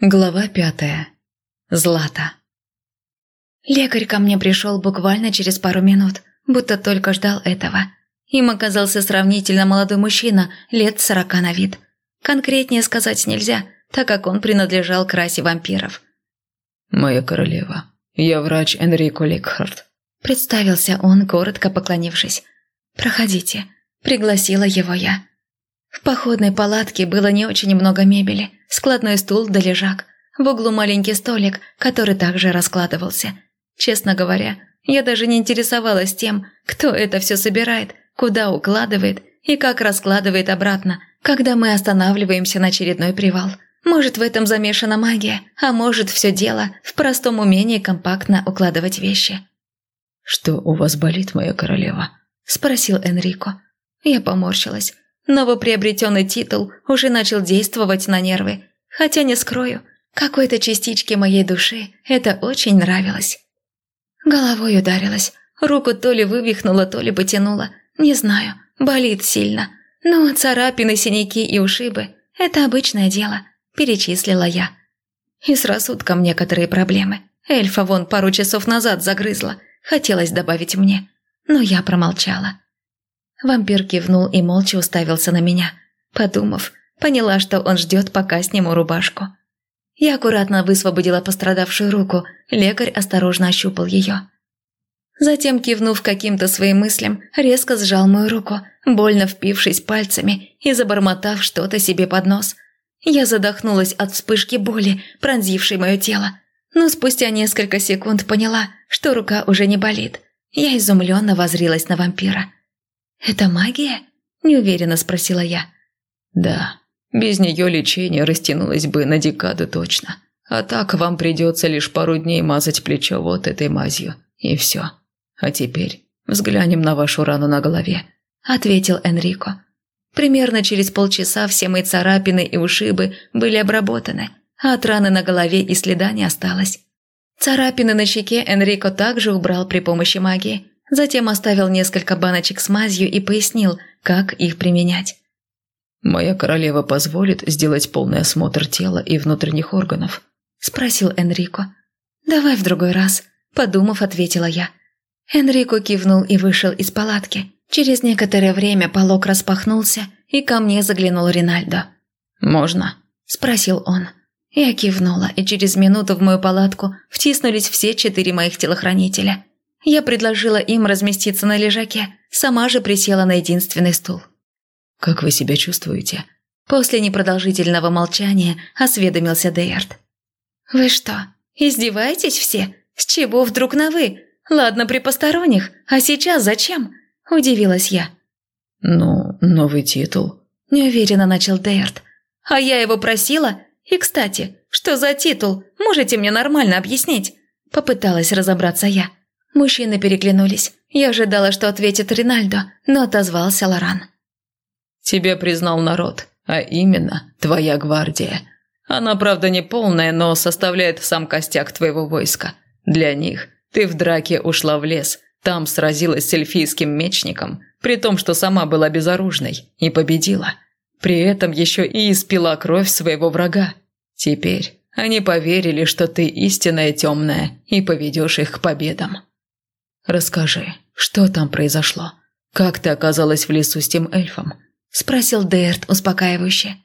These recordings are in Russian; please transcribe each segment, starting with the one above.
Глава пятая. Злата. Лекарь ко мне пришел буквально через пару минут, будто только ждал этого. Им оказался сравнительно молодой мужчина, лет сорока на вид. Конкретнее сказать нельзя, так как он принадлежал к расе вампиров. «Моя королева, я врач Энрико Ликхард», – представился он, коротко поклонившись. «Проходите», – пригласила его я. В походной палатке было не очень много мебели, складной стул да лежак, в углу маленький столик, который также раскладывался. Честно говоря, я даже не интересовалась тем, кто это все собирает, куда укладывает и как раскладывает обратно, когда мы останавливаемся на очередной привал. Может, в этом замешана магия, а может, все дело в простом умении компактно укладывать вещи. «Что у вас болит, моя королева?» – спросил Энрико. Я поморщилась. Новоприобретенный титул уже начал действовать на нервы, хотя не скрою, какой-то частичке моей души это очень нравилось. Головой ударилась, руку то ли вывихнула, то ли потянула, не знаю, болит сильно. Но царапины, синяки и ушибы – это обычное дело, перечислила я. И с рассудком некоторые проблемы. Эльфа вон пару часов назад загрызла, хотелось добавить мне, но я промолчала. Вампир кивнул и молча уставился на меня. Подумав, поняла, что он ждет, пока сниму рубашку. Я аккуратно высвободила пострадавшую руку, лекарь осторожно ощупал ее. Затем, кивнув каким-то своим мыслям, резко сжал мою руку, больно впившись пальцами и забормотав что-то себе под нос. Я задохнулась от вспышки боли, пронзившей мое тело. Но спустя несколько секунд поняла, что рука уже не болит. Я изумленно возрилась на вампира. «Это магия?» – неуверенно спросила я. «Да, без нее лечение растянулось бы на декаду точно. А так вам придется лишь пару дней мазать плечо вот этой мазью, и все. А теперь взглянем на вашу рану на голове», – ответил Энрико. Примерно через полчаса все мои царапины и ушибы были обработаны, а от раны на голове и следа не осталось. Царапины на щеке Энрико также убрал при помощи магии, Затем оставил несколько баночек с мазью и пояснил, как их применять. «Моя королева позволит сделать полный осмотр тела и внутренних органов?» – спросил Энрико. «Давай в другой раз», – подумав, ответила я. Энрико кивнул и вышел из палатки. Через некоторое время полог распахнулся, и ко мне заглянул Ринальдо. «Можно?» – спросил он. Я кивнула, и через минуту в мою палатку втиснулись все четыре моих телохранителя – я предложила им разместиться на лежаке, сама же присела на единственный стул. «Как вы себя чувствуете?» После непродолжительного молчания осведомился Дейард. «Вы что, издеваетесь все? С чего вдруг на «вы»? Ладно, при посторонних, а сейчас зачем?» – удивилась я. «Ну, новый титул», – неуверенно начал Дейард. «А я его просила? И, кстати, что за титул? Можете мне нормально объяснить?» – попыталась разобраться я. Мужчины переглянулись. Я ожидала, что ответит Ринальдо, но отозвался Лоран. «Тебя признал народ, а именно твоя гвардия. Она, правда, не полная, но составляет сам костяк твоего войска. Для них ты в драке ушла в лес, там сразилась с эльфийским мечником, при том, что сама была безоружной, и победила. При этом еще и испила кровь своего врага. Теперь они поверили, что ты истинная темная и поведешь их к победам». «Расскажи, что там произошло? Как ты оказалась в лесу с тем эльфом?» – спросил Дерт успокаивающе.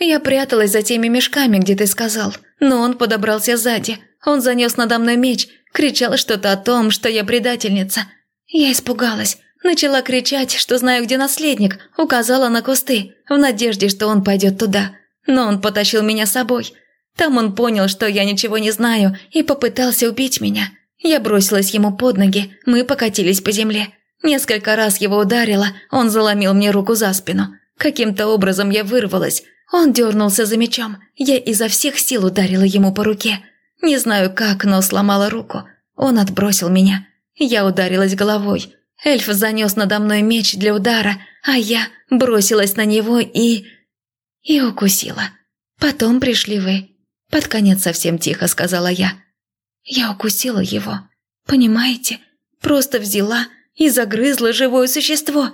«Я пряталась за теми мешками, где ты сказал, но он подобрался сзади. Он занес надо мной меч, кричал что-то о том, что я предательница. Я испугалась, начала кричать, что знаю, где наследник, указала на кусты, в надежде, что он пойдет туда. Но он потащил меня с собой. Там он понял, что я ничего не знаю, и попытался убить меня. Я бросилась ему под ноги, мы покатились по земле. Несколько раз его ударила, он заломил мне руку за спину. Каким-то образом я вырвалась. Он дернулся за мечом. Я изо всех сил ударила ему по руке. Не знаю как, но сломала руку. Он отбросил меня. Я ударилась головой. Эльф занес надо мной меч для удара, а я бросилась на него и... и укусила. Потом пришли вы. Под конец совсем тихо сказала я. Я укусила его. Понимаете? Просто взяла и загрызла живое существо.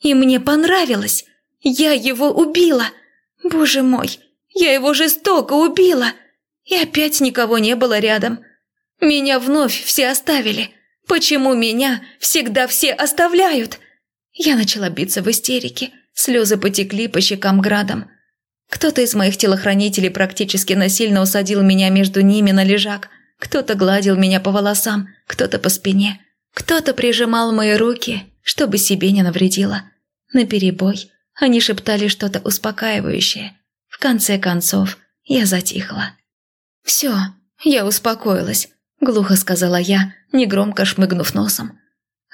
И мне понравилось. Я его убила. Боже мой, я его жестоко убила. И опять никого не было рядом. Меня вновь все оставили. Почему меня всегда все оставляют? Я начала биться в истерике. Слезы потекли по щекам градом. Кто-то из моих телохранителей практически насильно усадил меня между ними на лежак. Кто-то гладил меня по волосам, кто-то по спине. Кто-то прижимал мои руки, чтобы себе не навредило. На перебой они шептали что-то успокаивающее. В конце концов, я затихла. «Все, я успокоилась», – глухо сказала я, негромко шмыгнув носом.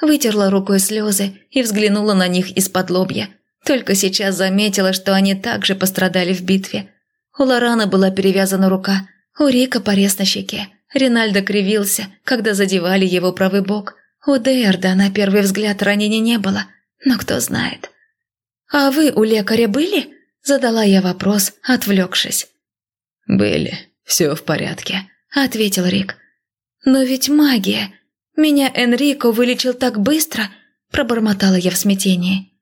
Вытерла рукой слезы и взглянула на них из-под лобья. Только сейчас заметила, что они также пострадали в битве. У Лорана была перевязана рука, у Рика порез на щеке. Ринальдо кривился, когда задевали его правый бок. У Дейрда на первый взгляд ранения не было, но кто знает. «А вы у лекаря были?» – задала я вопрос, отвлекшись. «Были, все в порядке», – ответил Рик. «Но ведь магия. Меня Энрико вылечил так быстро», – пробормотала я в смятении.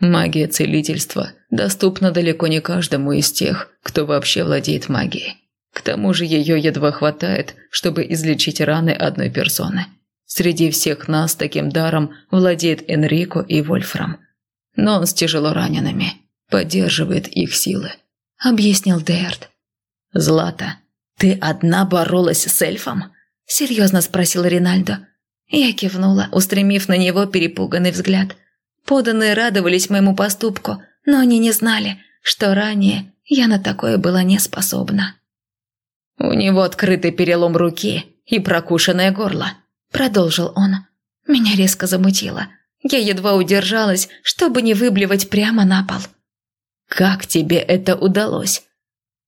«Магия целительства доступна далеко не каждому из тех, кто вообще владеет магией. Тому же ее едва хватает, чтобы излечить раны одной персоны. Среди всех нас таким даром владеет Энрико и Вольфрам. Но он с тяжело ранеными, поддерживает их силы», – объяснил Дэрт. «Злата, ты одна боролась с эльфом?» – серьезно спросил Ринальдо. Я кивнула, устремив на него перепуганный взгляд. Поданные радовались моему поступку, но они не знали, что ранее я на такое была не способна. «У него открытый перелом руки и прокушенное горло», – продолжил он. Меня резко замутило. Я едва удержалась, чтобы не выблевать прямо на пол. «Как тебе это удалось?»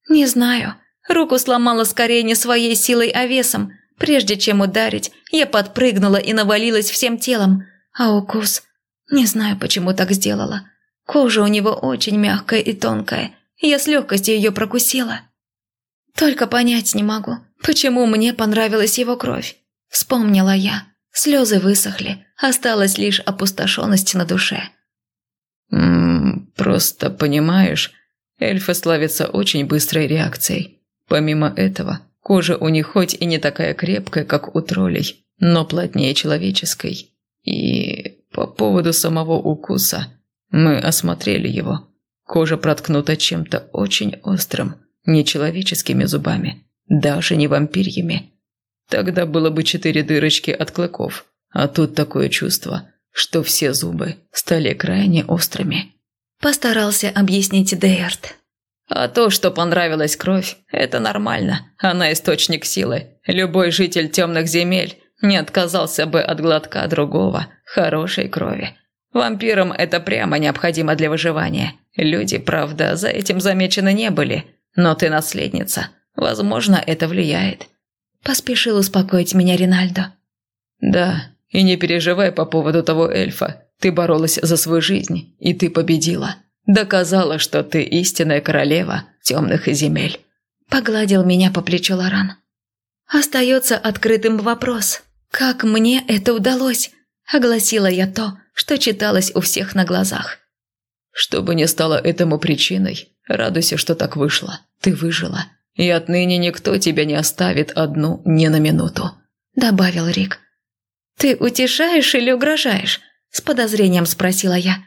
«Не знаю. Руку сломала скорее не своей силой, а весом. Прежде чем ударить, я подпрыгнула и навалилась всем телом. А укус... Не знаю, почему так сделала. Кожа у него очень мягкая и тонкая. Я с легкостью ее прокусила. Только понять не могу, почему мне понравилась его кровь. Вспомнила я. Слезы высохли, осталась лишь опустошенность на душе. «М просто понимаешь, эльфы славятся очень быстрой реакцией. Помимо этого, кожа у них хоть и не такая крепкая, как у троллей, но плотнее человеческой. И по поводу самого укуса мы осмотрели его. Кожа проткнута чем-то очень острым, нечеловеческими зубами, даже не вампирьями. Тогда было бы четыре дырочки от клыков, а тут такое чувство, что все зубы стали крайне острыми. Постарался объяснить Дейард. А то, что понравилась кровь, это нормально. Она источник силы. Любой житель темных земель не отказался бы от глотка другого, хорошей крови. Вампирам это прямо необходимо для выживания. Люди, правда, за этим замечены не были. Но ты наследница. Возможно, это влияет. Поспешил успокоить меня Ринальдо. «Да, и не переживай по поводу того эльфа. Ты боролась за свою жизнь, и ты победила. Доказала, что ты истинная королева темных земель». Погладил меня по плечу Лоран. «Остается открытым вопрос. Как мне это удалось?» Огласила я то, что читалось у всех на глазах. «Что бы ни стало этому причиной, радуйся, что так вышло. Ты выжила и отныне никто тебя не оставит одну ни на минуту», – добавил Рик. «Ты утешаешь или угрожаешь?» – с подозрением спросила я.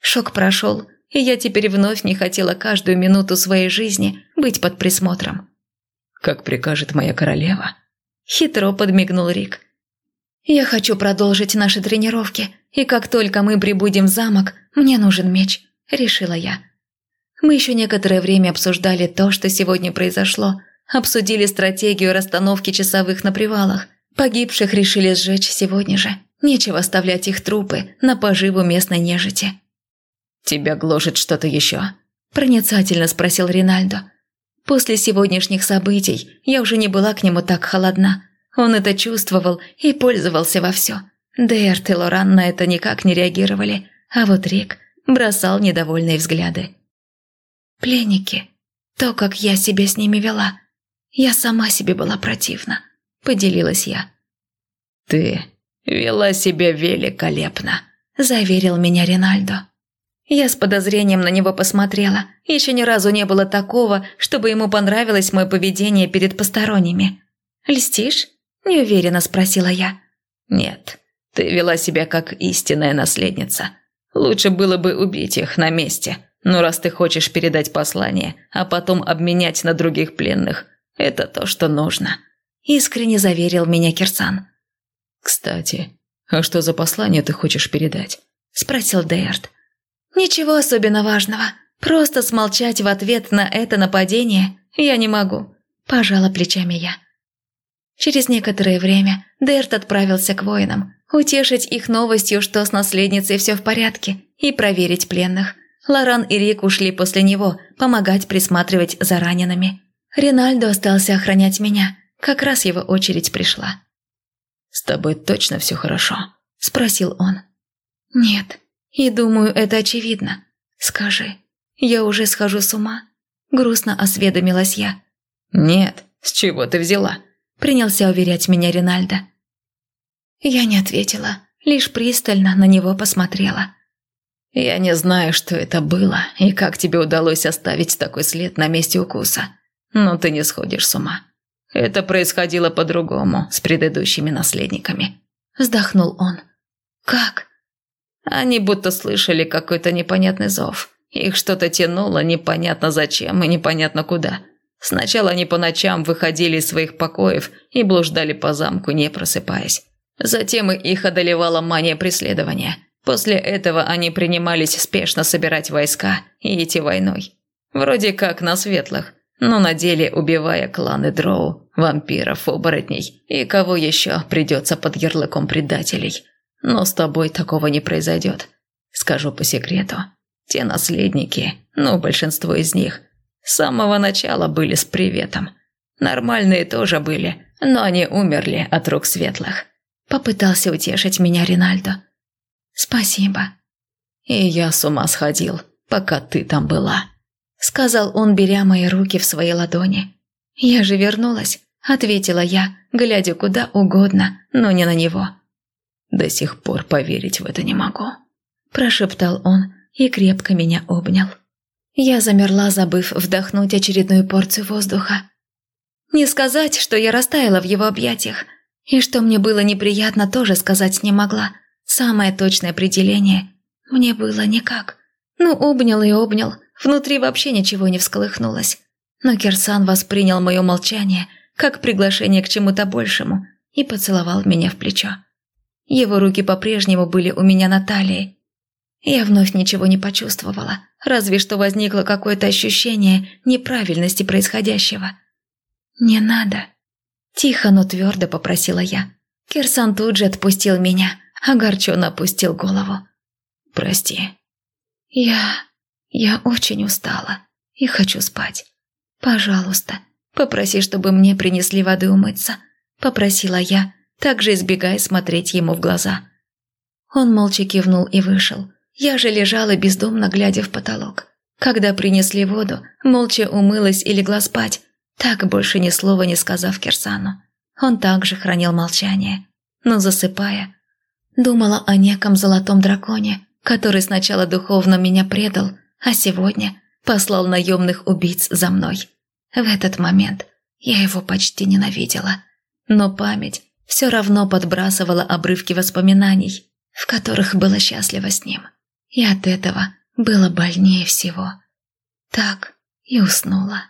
Шок прошел, и я теперь вновь не хотела каждую минуту своей жизни быть под присмотром. «Как прикажет моя королева», – хитро подмигнул Рик. «Я хочу продолжить наши тренировки, и как только мы прибудем в замок, мне нужен меч», – решила я. Мы еще некоторое время обсуждали то, что сегодня произошло. Обсудили стратегию расстановки часовых на привалах. Погибших решили сжечь сегодня же. Нечего оставлять их трупы на поживу местной нежити. «Тебя гложет что-то еще?» – проницательно спросил Ринальдо. После сегодняшних событий я уже не была к нему так холодна. Он это чувствовал и пользовался во все. Дэрт и Лоран на это никак не реагировали, а вот Рик бросал недовольные взгляды. Пленники. То, как я себя с ними вела. Я сама себе была противна. Поделилась я. «Ты вела себя великолепно», – заверил меня Ринальдо. Я с подозрением на него посмотрела. Еще ни разу не было такого, чтобы ему понравилось мое поведение перед посторонними. «Льстишь?» – неуверенно спросила я. «Нет, ты вела себя как истинная наследница. Лучше было бы убить их на месте. Но раз ты хочешь передать послание, а потом обменять на других пленных, это то, что нужно», – искренне заверил меня Кирсан. «Кстати, а что за послание ты хочешь передать?» – спросил Дейрт. «Ничего особенно важного. Просто смолчать в ответ на это нападение я не могу», – пожала плечами я. Через некоторое время Дерт отправился к воинам, утешить их новостью, что с наследницей все в порядке, и проверить пленных. Лоран и Рик ушли после него, помогать присматривать за ранеными. Ринальдо остался охранять меня, как раз его очередь пришла. «С тобой точно все хорошо?» – спросил он. «Нет, и думаю, это очевидно. Скажи, я уже схожу с ума?» Грустно осведомилась я. «Нет, с чего ты взяла?» – принялся уверять меня Ринальдо. Я не ответила, лишь пристально на него посмотрела. «Я не знаю, что это было и как тебе удалось оставить такой след на месте укуса, но ты не сходишь с ума. Это происходило по-другому с предыдущими наследниками», – вздохнул он. «Как?» Они будто слышали какой-то непонятный зов. Их что-то тянуло непонятно зачем и непонятно куда. Сначала они по ночам выходили из своих покоев и блуждали по замку, не просыпаясь. Затем их одолевала мания преследования. После этого они принимались спешно собирать войска и идти войной. Вроде как на светлых, но на деле убивая кланы дроу, вампиров, оборотней и кого еще придется под ярлыком предателей. Но с тобой такого не произойдет. Скажу по секрету. Те наследники, ну, большинство из них, с самого начала были с приветом. Нормальные тоже были, но они умерли от рук светлых. Попытался утешить меня Ринальдо. «Спасибо». «И я с ума сходил, пока ты там была», — сказал он, беря мои руки в свои ладони. «Я же вернулась», — ответила я, глядя куда угодно, но не на него. До сих пор поверить в это не могу», – прошептал он и крепко меня обнял. Я замерла, забыв вдохнуть очередную порцию воздуха. Не сказать, что я растаяла в его объятиях, и что мне было неприятно, тоже сказать не могла. Самое точное определение мне было никак. Ну, обнял и обнял, внутри вообще ничего не всколыхнулось. Но Кирсан воспринял мое молчание как приглашение к чему-то большему и поцеловал меня в плечо. Его руки по-прежнему были у меня на талии. Я вновь ничего не почувствовала, разве что возникло какое-то ощущение неправильности происходящего. «Не надо», – тихо, но твердо попросила я. Кирсан тут же отпустил меня, огорченно опустил голову. «Прости». «Я... я очень устала и хочу спать. Пожалуйста, попроси, чтобы мне принесли воды умыться», – попросила я, также избегая смотреть ему в глаза. Он молча кивнул и вышел. Я же лежала бездумно, глядя в потолок. Когда принесли воду, молча умылась и легла спать, так больше ни слова не сказав Кирсану. Он также хранил молчание, но засыпая, думала о неком золотом драконе, который сначала духовно меня предал, а сегодня послал наемных убийц за мной. В этот момент я его почти ненавидела, но память все равно подбрасывала обрывки воспоминаний, в которых было счастливо с ним. И от этого было больнее всего. Так и уснула.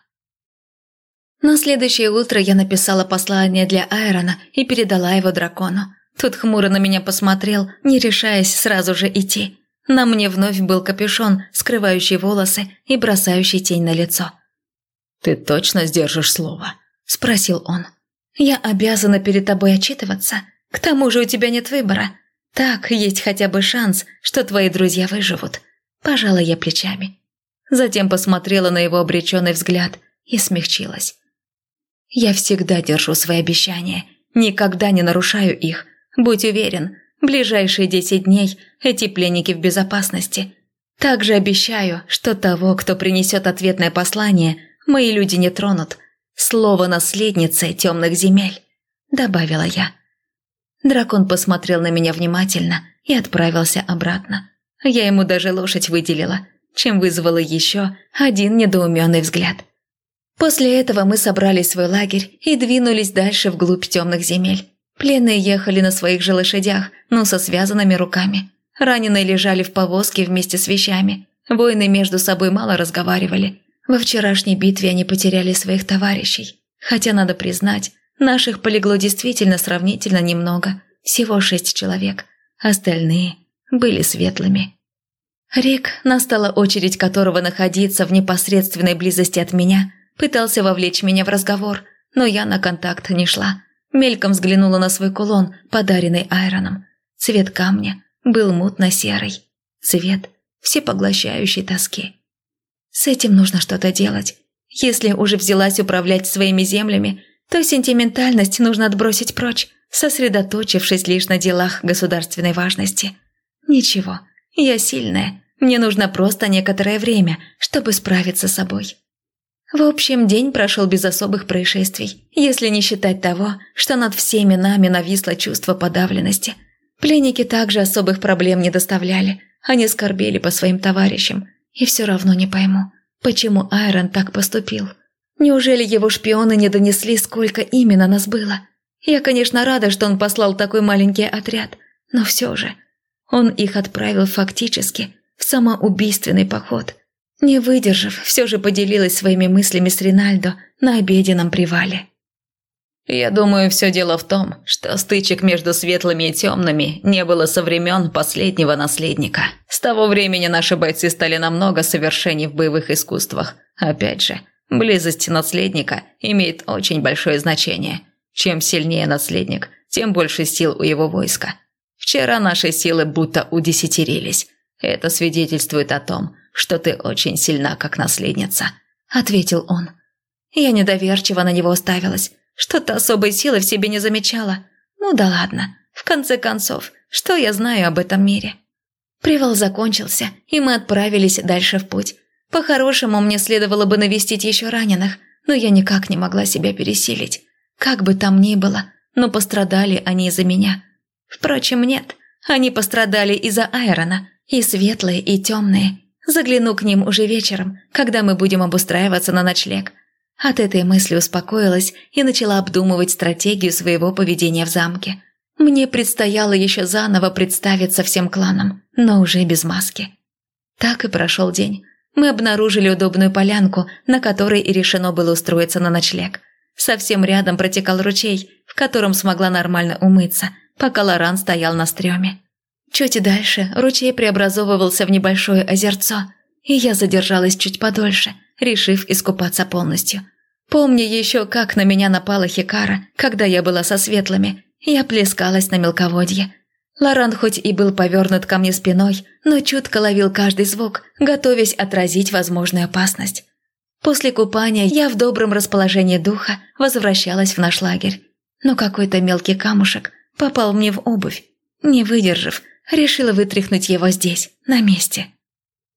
На следующее утро я написала послание для Айрона и передала его дракону. Тот хмуро на меня посмотрел, не решаясь сразу же идти. На мне вновь был капюшон, скрывающий волосы и бросающий тень на лицо. «Ты точно сдержишь слово?» – спросил он. Я обязана перед тобой отчитываться. К тому же у тебя нет выбора. Так есть хотя бы шанс, что твои друзья выживут. Пожала я плечами. Затем посмотрела на его обреченный взгляд и смягчилась. Я всегда держу свои обещания, никогда не нарушаю их. Будь уверен, ближайшие десять дней эти пленники в безопасности. Также обещаю, что того, кто принесет ответное послание, мои люди не тронут – «Слово наследницы темных земель», – добавила я. Дракон посмотрел на меня внимательно и отправился обратно. Я ему даже лошадь выделила, чем вызвала еще один недоуменный взгляд. После этого мы собрали свой лагерь и двинулись дальше вглубь темных земель. Пленные ехали на своих же лошадях, но со связанными руками. Раненые лежали в повозке вместе с вещами. Воины между собой мало разговаривали. Во вчерашней битве они потеряли своих товарищей. Хотя, надо признать, наших полегло действительно сравнительно немного. Всего шесть человек. Остальные были светлыми. Рик, настала очередь которого находиться в непосредственной близости от меня, пытался вовлечь меня в разговор, но я на контакт не шла. Мельком взглянула на свой кулон, подаренный Айроном. Цвет камня был мутно-серый. Цвет всепоглощающей тоски. С этим нужно что-то делать. Если уже взялась управлять своими землями, то сентиментальность нужно отбросить прочь, сосредоточившись лишь на делах государственной важности. Ничего, я сильная, мне нужно просто некоторое время, чтобы справиться с собой. В общем, день прошел без особых происшествий, если не считать того, что над всеми нами нависло чувство подавленности. Пленники также особых проблем не доставляли, они скорбели по своим товарищам, и все равно не пойму, почему Айрон так поступил. Неужели его шпионы не донесли, сколько именно нас было? Я, конечно, рада, что он послал такой маленький отряд, но все же. Он их отправил фактически в самоубийственный поход – не выдержав, все же поделилась своими мыслями с Ринальдо на обеденном привале. «Я думаю, все дело в том, что стычек между светлыми и темными не было со времен последнего наследника. С того времени наши бойцы стали намного совершенней в боевых искусствах. Опять же, близость наследника имеет очень большое значение. Чем сильнее наследник, тем больше сил у его войска. Вчера наши силы будто удесятерились. Это свидетельствует о том, что ты очень сильна, как наследница», – ответил он. Я недоверчиво на него уставилась. Что-то особой силы в себе не замечала. Ну да ладно. В конце концов, что я знаю об этом мире? Привал закончился, и мы отправились дальше в путь. По-хорошему, мне следовало бы навестить еще раненых, но я никак не могла себя пересилить. Как бы там ни было, но пострадали они из-за меня. Впрочем, нет, они пострадали из-за Айрона, и светлые, и темные – Загляну к ним уже вечером, когда мы будем обустраиваться на ночлег. От этой мысли успокоилась и начала обдумывать стратегию своего поведения в замке. Мне предстояло еще заново представиться всем кланам, но уже без маски. Так и прошел день. Мы обнаружили удобную полянку, на которой и решено было устроиться на ночлег. Совсем рядом протекал ручей, в котором смогла нормально умыться, пока Лоран стоял на стреме. Чуть дальше ручей преобразовывался в небольшое озерцо, и я задержалась чуть подольше, решив искупаться полностью. Помню еще, как на меня напала Хикара, когда я была со светлыми, я плескалась на мелководье. Лоран хоть и был повернут ко мне спиной, но чутко ловил каждый звук, готовясь отразить возможную опасность. После купания я в добром расположении духа возвращалась в наш лагерь. Но какой-то мелкий камушек попал мне в обувь. Не выдержав, Решила вытряхнуть его здесь, на месте.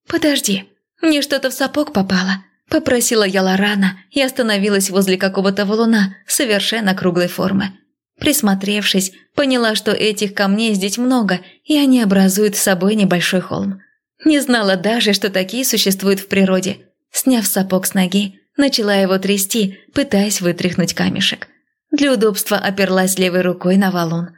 «Подожди, мне что-то в сапог попало», – попросила я Лорана и остановилась возле какого-то валуна совершенно круглой формы. Присмотревшись, поняла, что этих камней здесь много, и они образуют с собой небольшой холм. Не знала даже, что такие существуют в природе. Сняв сапог с ноги, начала его трясти, пытаясь вытряхнуть камешек. Для удобства оперлась левой рукой на валун.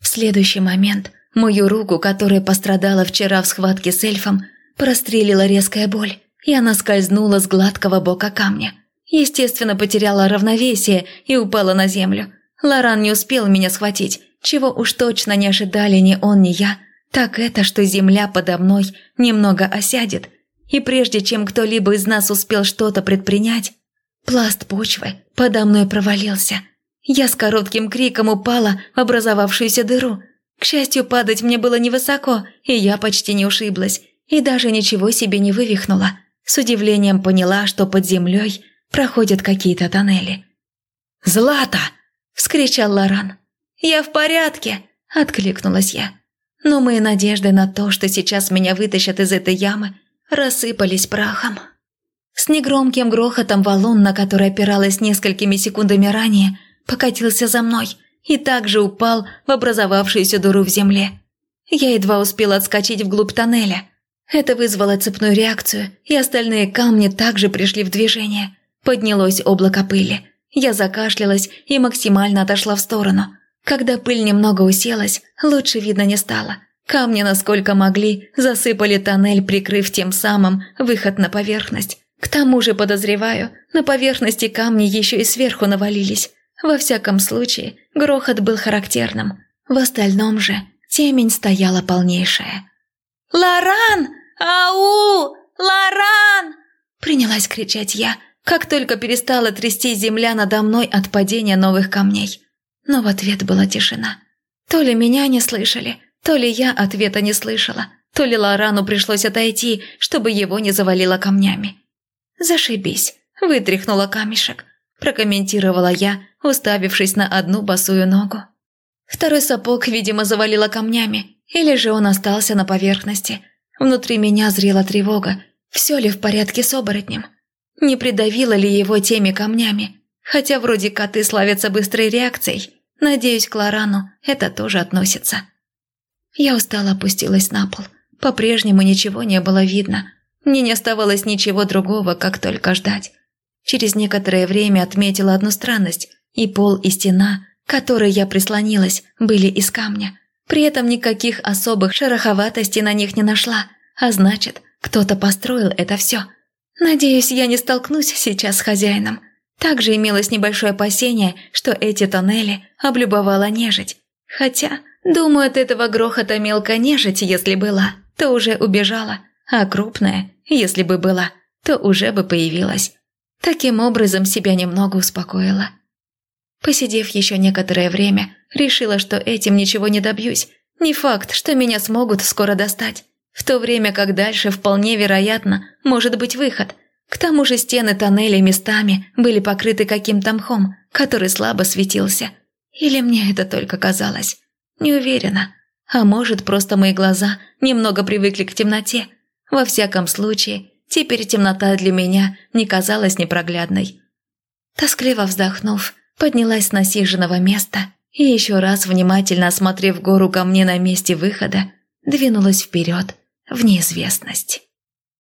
В следующий момент Мою руку, которая пострадала вчера в схватке с эльфом, прострелила резкая боль, и она скользнула с гладкого бока камня. Естественно, потеряла равновесие и упала на землю. Лоран не успел меня схватить, чего уж точно не ожидали ни он, ни я. Так это, что земля подо мной немного осядет, и прежде чем кто-либо из нас успел что-то предпринять, пласт почвы подо мной провалился. Я с коротким криком упала в образовавшуюся дыру – к счастью, падать мне было невысоко, и я почти не ушиблась, и даже ничего себе не вывихнула. С удивлением поняла, что под землей проходят какие-то тоннели. «Злата!» – вскричал Лоран. «Я в порядке!» – откликнулась я. Но мои надежды на то, что сейчас меня вытащат из этой ямы, рассыпались прахом. С негромким грохотом валун, на который опиралась несколькими секундами ранее, покатился за мной – и также упал в образовавшуюся дыру в земле. Я едва успела отскочить вглубь тоннеля, Это вызвало цепную реакцию, и остальные камни также пришли в движение. Поднялось облако пыли. Я закашлялась и максимально отошла в сторону. Когда пыль немного уселась, лучше видно не стало. Камни, насколько могли, засыпали тоннель, прикрыв тем самым выход на поверхность. К тому же, подозреваю, на поверхности камни еще и сверху навалились. Во всяком случае, грохот был характерным. В остальном же темень стояла полнейшая. «Лоран! Ау! Лоран!» Принялась кричать я, как только перестала трясти земля надо мной от падения новых камней. Но в ответ была тишина. То ли меня не слышали, то ли я ответа не слышала, то ли Лорану пришлось отойти, чтобы его не завалило камнями. «Зашибись!» – вытряхнула камешек, прокомментировала я, уставившись на одну босую ногу. Второй сапог, видимо, завалило камнями, или же он остался на поверхности. Внутри меня зрела тревога, все ли в порядке с оборотнем. Не придавило ли его теми камнями? Хотя вроде коты славятся быстрой реакцией. Надеюсь, к Лорану это тоже относится. Я устало опустилась на пол. По-прежнему ничего не было видно. Мне не оставалось ничего другого, как только ждать. Через некоторое время отметила одну странность. И пол, и стена, к которой я прислонилась, были из камня. При этом никаких особых шероховатостей на них не нашла. А значит, кто-то построил это все. Надеюсь, я не столкнусь сейчас с хозяином. Также имелось небольшое опасение, что эти тоннели облюбовала нежить. Хотя, думаю, от этого грохота мелкая нежить, если была, то уже убежала, а крупная, если бы была, то уже бы появилась. Таким образом себя немного успокоила. Посидев еще некоторое время, решила, что этим ничего не добьюсь. Не факт, что меня смогут скоро достать. В то время как дальше вполне вероятно может быть выход. К тому же стены тоннеля местами были покрыты каким-то мхом, который слабо светился. Или мне это только казалось? Не уверена. А может, просто мои глаза немного привыкли к темноте. Во всяком случае, Теперь темнота для меня не казалась непроглядной. Тоскливо вздохнув, поднялась с насиженного места и еще раз внимательно осмотрев гору ко мне на месте выхода, двинулась вперед в неизвестность.